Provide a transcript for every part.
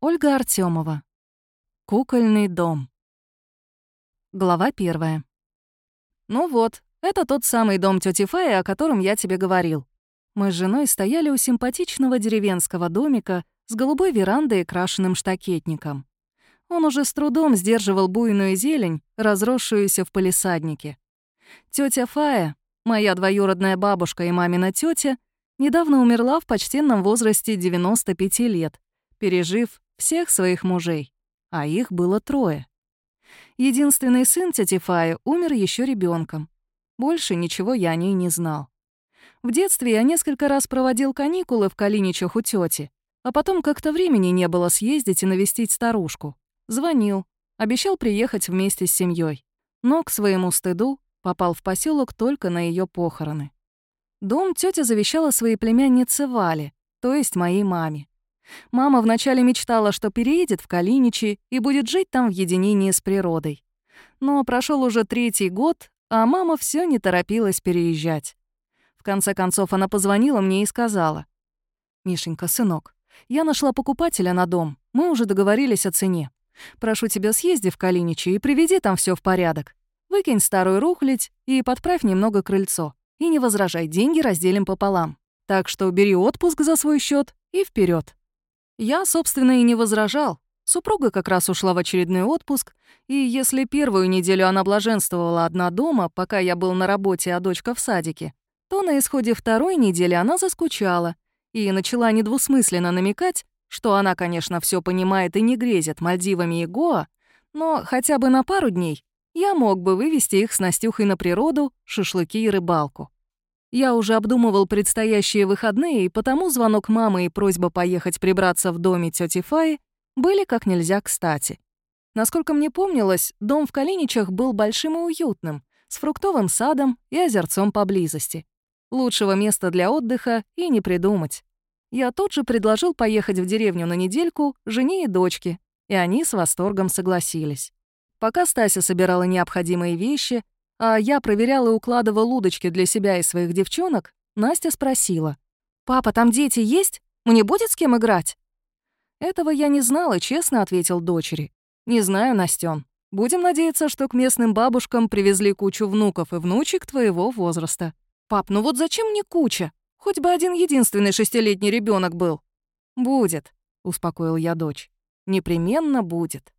Ольга Артемова. Кукольный дом. Глава первая. Ну вот, это тот самый дом тети Фаи, о котором я тебе говорил. Мы с женой стояли у симпатичного деревенского домика с голубой верандой и крашенным штакетником. Он уже с трудом сдерживал буйную зелень, разросшуюся в палисаднике. Тетя Фая, моя двоюродная бабушка и мамина тетя, недавно умерла в почтенном возрасте 95 лет, пережив всех своих мужей, а их было трое. Единственный сын тети Фаи умер еще ребенком. Больше ничего я о ней не знал. В детстве я несколько раз проводил каникулы в Калиничах у тети, а потом как-то времени не было съездить и навестить старушку. Звонил, обещал приехать вместе с семьей, но, к своему стыду, попал в поселок только на ее похороны. Дом тетя завещала своей племяннице Вале, то есть моей маме. Мама вначале мечтала, что переедет в Калиничи и будет жить там в единении с природой. Но прошел уже третий год, а мама все не торопилась переезжать. В конце концов она позвонила мне и сказала. «Мишенька, сынок, я нашла покупателя на дом, мы уже договорились о цене. Прошу тебя, съезди в Калиничи и приведи там все в порядок. Выкинь старую рухлядь и подправь немного крыльцо. И не возражай, деньги разделим пополам. Так что бери отпуск за свой счет и вперед. Я, собственно, и не возражал. Супруга как раз ушла в очередной отпуск, и если первую неделю она блаженствовала одна дома, пока я был на работе, а дочка в садике, то на исходе второй недели она заскучала и начала недвусмысленно намекать, что она, конечно, все понимает и не грезит Мальдивами и Гоа, но хотя бы на пару дней я мог бы вывести их с Настюхой на природу, шашлыки и рыбалку. Я уже обдумывал предстоящие выходные, и потому звонок мамы и просьба поехать прибраться в доме тети Фаи были как нельзя кстати. Насколько мне помнилось, дом в Калиничах был большим и уютным, с фруктовым садом и озерцом поблизости. Лучшего места для отдыха и не придумать. Я тут же предложил поехать в деревню на недельку жене и дочке, и они с восторгом согласились. Пока Стася собирала необходимые вещи, а я проверяла и укладывала удочки для себя и своих девчонок, Настя спросила. «Папа, там дети есть? Мне будет с кем играть?» «Этого я не знала», — честно ответил дочери. «Не знаю, Настен. Будем надеяться, что к местным бабушкам привезли кучу внуков и внучек твоего возраста. Пап, ну вот зачем мне куча? Хоть бы один единственный шестилетний ребенок был». «Будет», — успокоил я дочь. «Непременно будет».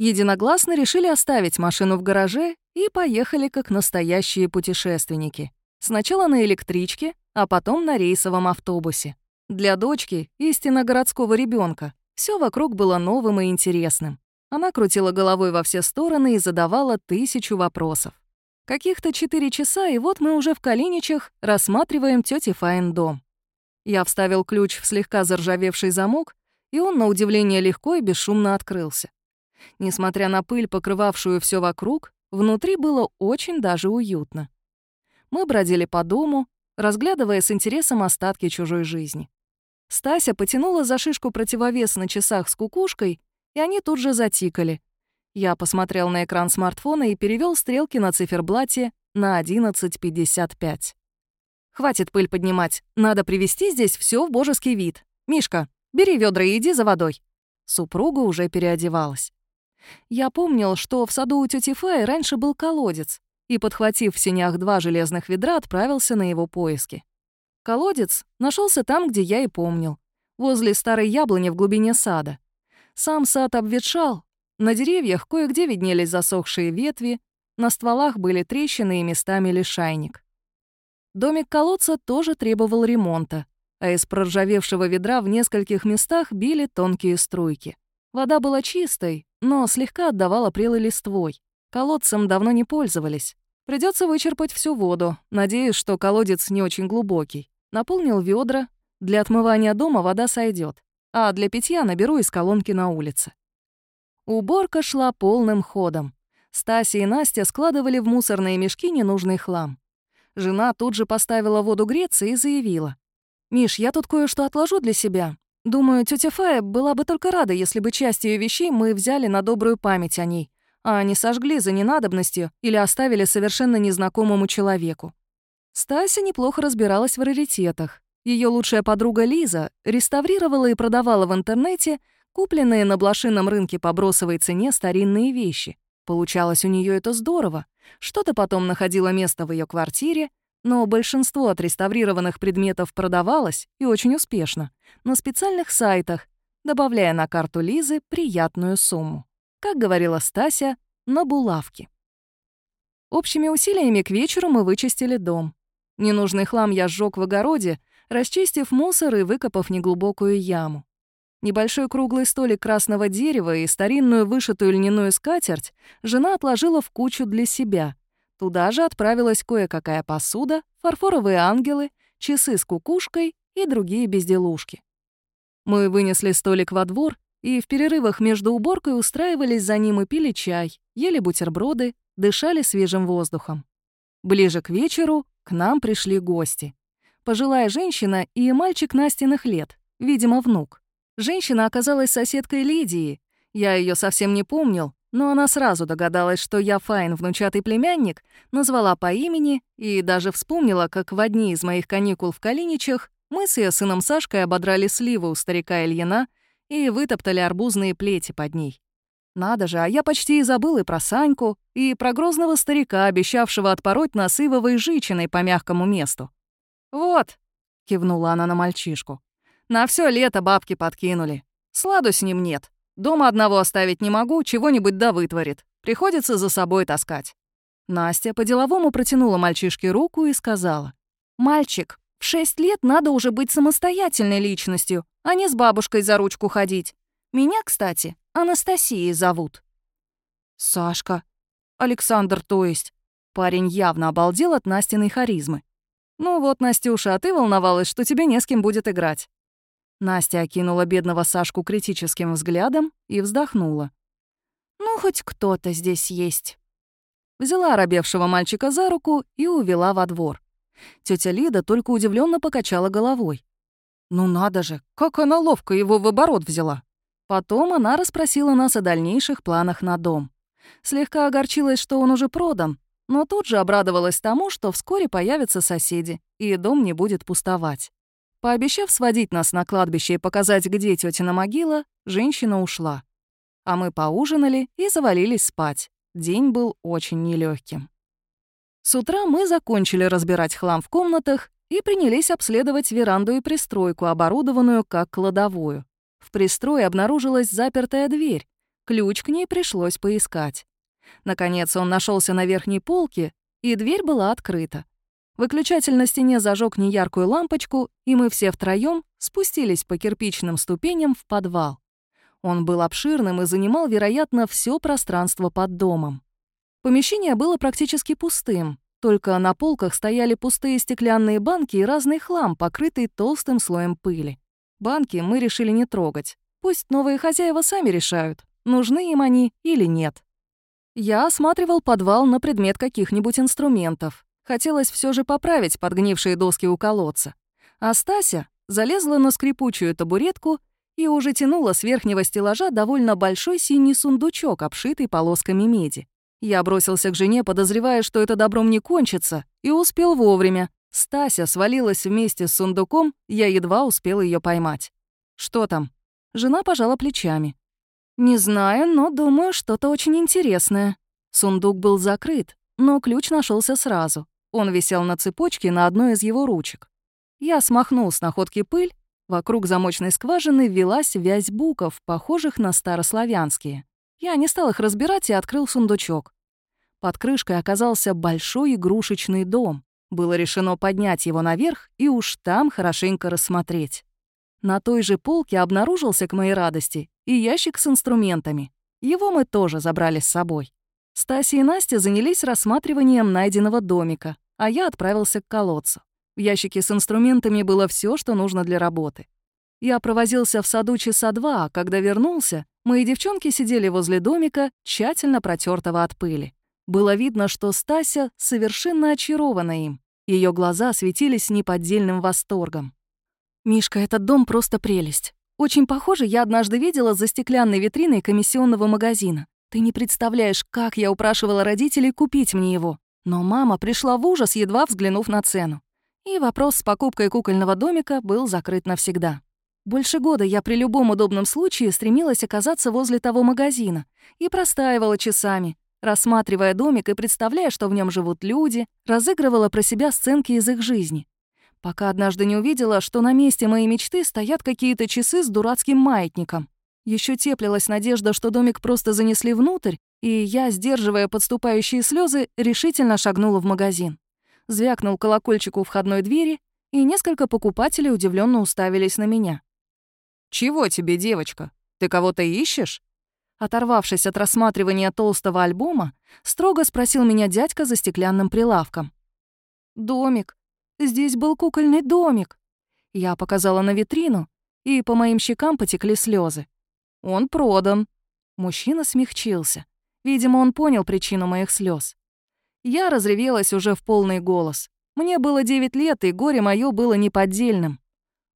Единогласно решили оставить машину в гараже и поехали как настоящие путешественники. Сначала на электричке, а потом на рейсовом автобусе. Для дочки, истинно городского ребенка, все вокруг было новым и интересным. Она крутила головой во все стороны и задавала тысячу вопросов. Каких-то четыре часа, и вот мы уже в Калиничах рассматриваем тети Файн дом. Я вставил ключ в слегка заржавевший замок, и он, на удивление, легко и бесшумно открылся. Несмотря на пыль, покрывавшую все вокруг, внутри было очень даже уютно. Мы бродили по дому, разглядывая с интересом остатки чужой жизни. Стася потянула за шишку противовес на часах с кукушкой, и они тут же затикали. Я посмотрел на экран смартфона и перевел стрелки на циферблате на 11.55. «Хватит пыль поднимать. Надо привести здесь все в божеский вид. Мишка, бери ведра и иди за водой». Супруга уже переодевалась. Я помнил, что в саду у тети Фаи раньше был колодец, и, подхватив в сенях два железных ведра, отправился на его поиски. Колодец нашелся там, где я и помнил, возле старой яблони в глубине сада. Сам сад обветшал, на деревьях кое-где виднелись засохшие ветви, на стволах были трещины и местами лишайник. Домик колодца тоже требовал ремонта, а из проржавевшего ведра в нескольких местах били тонкие струйки. Вода была чистой, но слегка отдавала прелой листвой. Колодцем давно не пользовались. Придется вычерпать всю воду, надеюсь, что колодец не очень глубокий. Наполнил ведра. Для отмывания дома вода сойдет, а для питья наберу из колонки на улице. Уборка шла полным ходом. Стася и Настя складывали в мусорные мешки ненужный хлам. Жена тут же поставила воду греться и заявила. «Миш, я тут кое-что отложу для себя. Думаю, тетя Фая была бы только рада, если бы часть ее вещей мы взяли на добрую память о ней, а не сожгли за ненадобностью или оставили совершенно незнакомому человеку. Стася неплохо разбиралась в раритетах. Ее лучшая подруга Лиза реставрировала и продавала в интернете Купленные на блошином рынке по бросовой цене старинные вещи. Получалось у нее это здорово. Что-то потом находило место в ее квартире, но большинство отреставрированных предметов продавалось, и очень успешно, на специальных сайтах, добавляя на карту Лизы приятную сумму. Как говорила Стася, на булавки. Общими усилиями к вечеру мы вычистили дом. Ненужный хлам я сжёг в огороде, расчистив мусор и выкопав неглубокую яму. Небольшой круглый столик красного дерева и старинную вышитую льняную скатерть жена отложила в кучу для себя. Туда же отправилась кое-какая посуда, фарфоровые ангелы, часы с кукушкой и другие безделушки. Мы вынесли столик во двор и в перерывах между уборкой устраивались за ним и пили чай, ели бутерброды, дышали свежим воздухом. Ближе к вечеру к нам пришли гости. Пожилая женщина и мальчик Настиных лет, видимо, внук. Женщина оказалась соседкой Лидии. Я ее совсем не помнил, но она сразу догадалась, что я Файн, внучатый племянник, назвала по имени и даже вспомнила, как в одни из моих каникул в Калиничах мы с ее сыном Сашкой ободрали сливы у старика Ильина и вытоптали арбузные плети под ней. Надо же, а я почти и забыл и про Саньку, и про грозного старика, обещавшего отпороть нас ивовой жичиной по мягкому месту. «Вот», — кивнула она на мальчишку, на все лето бабки подкинули. Сладу с ним нет. Дома одного оставить не могу, чего-нибудь да вытворит. Приходится за собой таскать». Настя по-деловому протянула мальчишке руку и сказала. «Мальчик, в шесть лет надо уже быть самостоятельной личностью, а не с бабушкой за ручку ходить. Меня, кстати, Анастасией зовут». «Сашка. Александр, то есть». Парень явно обалдел от Настиной харизмы. «Ну вот, Настюша, а ты волновалась, что тебе не с кем будет играть. Настя окинула бедного Сашку критическим взглядом и вздохнула. «Ну, хоть кто-то здесь есть». Взяла оробевшего мальчика за руку и увела во двор. Тетя Лида только удивленно покачала головой. «Ну надо же, как она ловко его в оборот взяла!» Потом она расспросила нас о дальнейших планах на дом. Слегка огорчилась, что он уже продан, но тут же обрадовалась тому, что вскоре появятся соседи, и дом не будет пустовать. Пообещав сводить нас на кладбище и показать, где тетина могила, женщина ушла. А мы поужинали и завалились спать. День был очень нелегким. С утра мы закончили разбирать хлам в комнатах и принялись обследовать веранду и пристройку, оборудованную как кладовую. В пристрое обнаружилась запертая дверь. Ключ к ней пришлось поискать. Наконец он нашелся на верхней полке, и дверь была открыта. Выключатель на стене зажег неяркую лампочку, и мы все втроем спустились по кирпичным ступеням в подвал. Он был обширным и занимал, вероятно, все пространство под домом. Помещение было практически пустым, только на полках стояли пустые стеклянные банки и разный хлам, покрытый толстым слоем пыли. Банки мы решили не трогать. Пусть новые хозяева сами решают, нужны им они или нет. Я осматривал подвал на предмет каких-нибудь инструментов. Хотелось все же поправить подгнившие доски у колодца. А Стася залезла на скрипучую табуретку и уже тянула с верхнего стеллажа довольно большой синий сундучок, обшитый полосками меди. Я бросился к жене, подозревая, что это добром не кончится, и успел вовремя. Стася свалилась вместе с сундуком, я едва успел ее поймать. «Что там?» Жена пожала плечами. «Не знаю, но думаю, что-то очень интересное». Сундук был закрыт, но ключ нашелся сразу. Он висел на цепочке на одной из его ручек. Я смахнул с находки пыль, вокруг замочной скважины велась вязь букв, похожих на старославянские. Я не стал их разбирать и открыл сундучок. Под крышкой оказался большой игрушечный дом. Было решено поднять его наверх и уж там хорошенько рассмотреть. На той же полке обнаружился, к моей радости, и ящик с инструментами. Его мы тоже забрали с собой. Стася и Настя занялись рассматриванием найденного домика, а я отправился к колодцу. В ящике с инструментами было все, что нужно для работы. Я провозился в саду часа два, а когда вернулся, мои девчонки сидели возле домика, тщательно протертого от пыли. Было видно, что Стася совершенно очарована им. Ее глаза светились неподдельным восторгом. «Мишка, этот дом просто прелесть. Очень похоже, я однажды видела за стеклянной витриной комиссионного магазина. Ты не представляешь, как я упрашивала родителей купить мне его. Но мама пришла в ужас, едва взглянув на цену. И вопрос с покупкой кукольного домика был закрыт навсегда. Больше года я при любом удобном случае стремилась оказаться возле того магазина и простаивала часами, рассматривая домик и представляя, что в нем живут люди, разыгрывала про себя сценки из их жизни. Пока однажды не увидела, что на месте моей мечты стоят какие-то часы с дурацким маятником. Еще теплилась надежда, что домик просто занесли внутрь, и я, сдерживая подступающие слезы, решительно шагнула в магазин. Звякнул колокольчик у входной двери, и несколько покупателей удивленно уставились на меня. «Чего тебе, девочка? Ты кого-то ищешь?» Оторвавшись от рассматривания толстого альбома, строго спросил меня дядька за стеклянным прилавком. «Домик. Здесь был кукольный домик». Я показала на витрину, и по моим щекам потекли слезы. «Он продан». Мужчина смягчился. Видимо, он понял причину моих слез. Я разревелась уже в полный голос. Мне было 9 лет, и горе мое было неподдельным.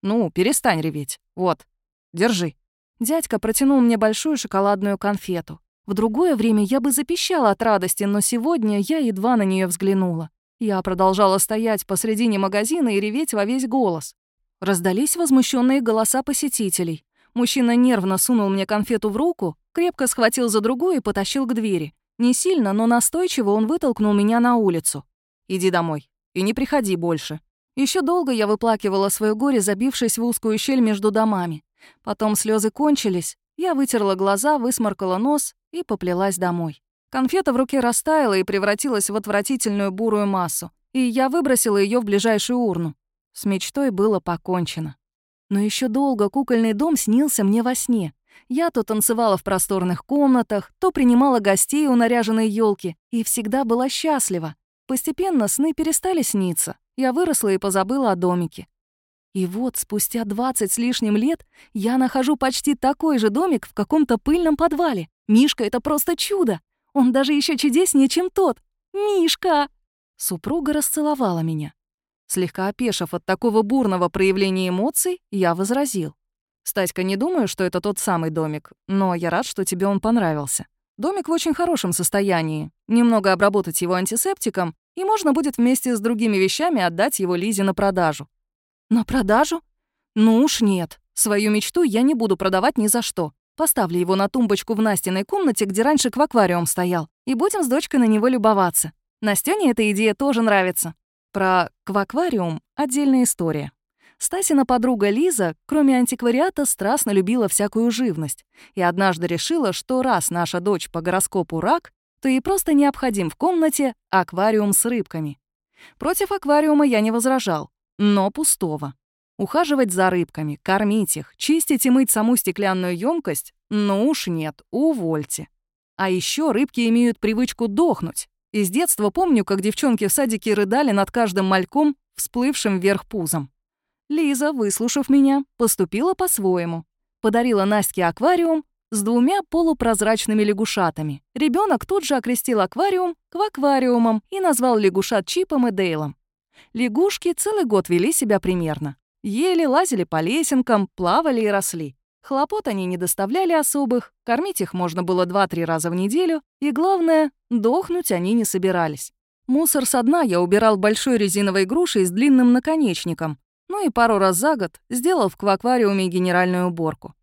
«Ну, перестань реветь. Вот, держи». Дядька протянул мне большую шоколадную конфету. В другое время я бы запищала от радости, но сегодня я едва на нее взглянула. Я продолжала стоять посредине магазина и реветь во весь голос. Раздались возмущенные голоса посетителей. Мужчина нервно сунул мне конфету в руку, крепко схватил за другую и потащил к двери. Не сильно, но настойчиво он вытолкнул меня на улицу. «Иди домой и не приходи больше». Еще долго я выплакивала свое горе, забившись в узкую щель между домами. Потом слезы кончились, я вытерла глаза, высморкала нос и поплелась домой. Конфета в руке растаяла и превратилась в отвратительную бурую массу, и я выбросила ее в ближайшую урну. С мечтой было покончено. Но еще долго кукольный дом снился мне во сне. Я то танцевала в просторных комнатах, то принимала гостей у наряженной елки и всегда была счастлива. Постепенно сны перестали сниться. Я выросла и позабыла о домике. И вот, спустя 20 с лишним лет, я нахожу почти такой же домик в каком-то пыльном подвале. Мишка — это просто чудо! Он даже еще чудеснее, чем тот. Мишка!» Супруга расцеловала меня. Слегка опешив от такого бурного проявления эмоций, я возразил. «Стаська, не думаю, что это тот самый домик, но я рад, что тебе он понравился. Домик в очень хорошем состоянии. Немного обработать его антисептиком, и можно будет вместе с другими вещами отдать его Лизе на продажу. На продажу? Ну уж нет. Свою мечту я не буду продавать ни за что. Поставлю его на тумбочку в Настиной комнате, где раньше кваквариум стоял, и будем с дочкой на него любоваться. Настёне эта идея тоже нравится. Про кваквариум — отдельная история. Стасина подруга Лиза, кроме антиквариата, страстно любила всякую живность и однажды решила, что раз наша дочь по гороскопу рак, то ей просто необходим в комнате аквариум с рыбками. Против аквариума я не возражал но пустого. Ухаживать за рыбками, кормить их, чистить и мыть саму стеклянную емкость? Ну уж нет, увольте. А еще рыбки имеют привычку дохнуть. Из детства помню, как девчонки в садике рыдали над каждым мальком, всплывшим вверх пузом. Лиза, выслушав меня, поступила по-своему. Подарила Настке аквариум с двумя полупрозрачными лягушатами. Ребенок тут же окрестил аквариум кваквариумом и назвал лягушат Чипом и Дейлом. Лягушки целый год вели себя примерно. Ели, лазили по лесенкам, плавали и росли. Хлопот они не доставляли особых, кормить их можно было 2-3 раза в неделю, и главное, дохнуть они не собирались. Мусор со дна я убирал большой резиновой грушей с длинным наконечником, ну и пару раз за год сделал в аквариуме генеральную уборку.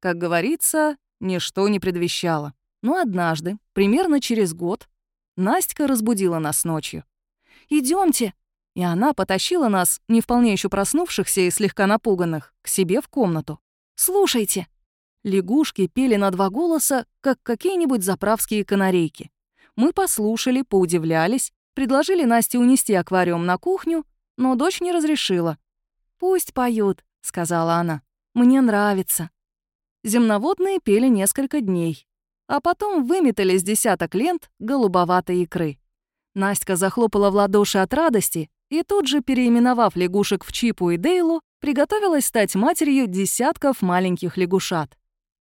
Как говорится, ничто не предвещало. Но однажды, примерно через год, Настя разбудила нас ночью. Идемте, и она потащила нас, не вполне еще проснувшихся и слегка напуганных, к себе в комнату. «Слушайте!» Лягушки пели на два голоса, как какие-нибудь заправские канарейки. Мы послушали, поудивлялись, предложили Насте унести аквариум на кухню, но дочь не разрешила. «Пусть поют», — сказала она. «Мне нравится». Земноводные пели несколько дней, а потом выметали с десяток лент голубоватой икры. Настя захлопала в ладоши от радости и тут же, переименовав лягушек в Чипу и Дейлу, приготовилась стать матерью десятков маленьких лягушат.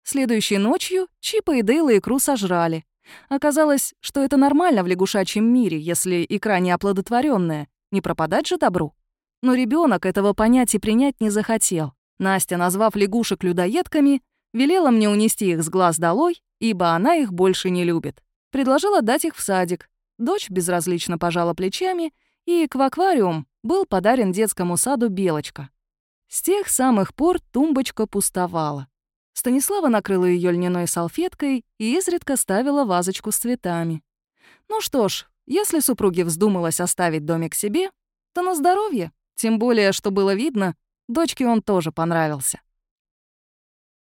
Следующей ночью Чипа и Дейла икру сожрали. Оказалось, что это нормально в лягушачьем мире, если икра не оплодотворенная, не пропадать же добру. Но ребенок этого понять и принять не захотел. Настя, назвав лягушек людоедками, велела мне унести их с глаз долой, ибо она их больше не любит. Предложила дать их в садик. Дочь безразлично пожала плечами — и к аквариум был подарен детскому саду «Белочка». С тех самых пор тумбочка пустовала. Станислава накрыла ее льняной салфеткой и изредка ставила вазочку с цветами. Ну что ж, если супруге вздумалось оставить домик себе, то на здоровье. Тем более, что было видно, дочке он тоже понравился.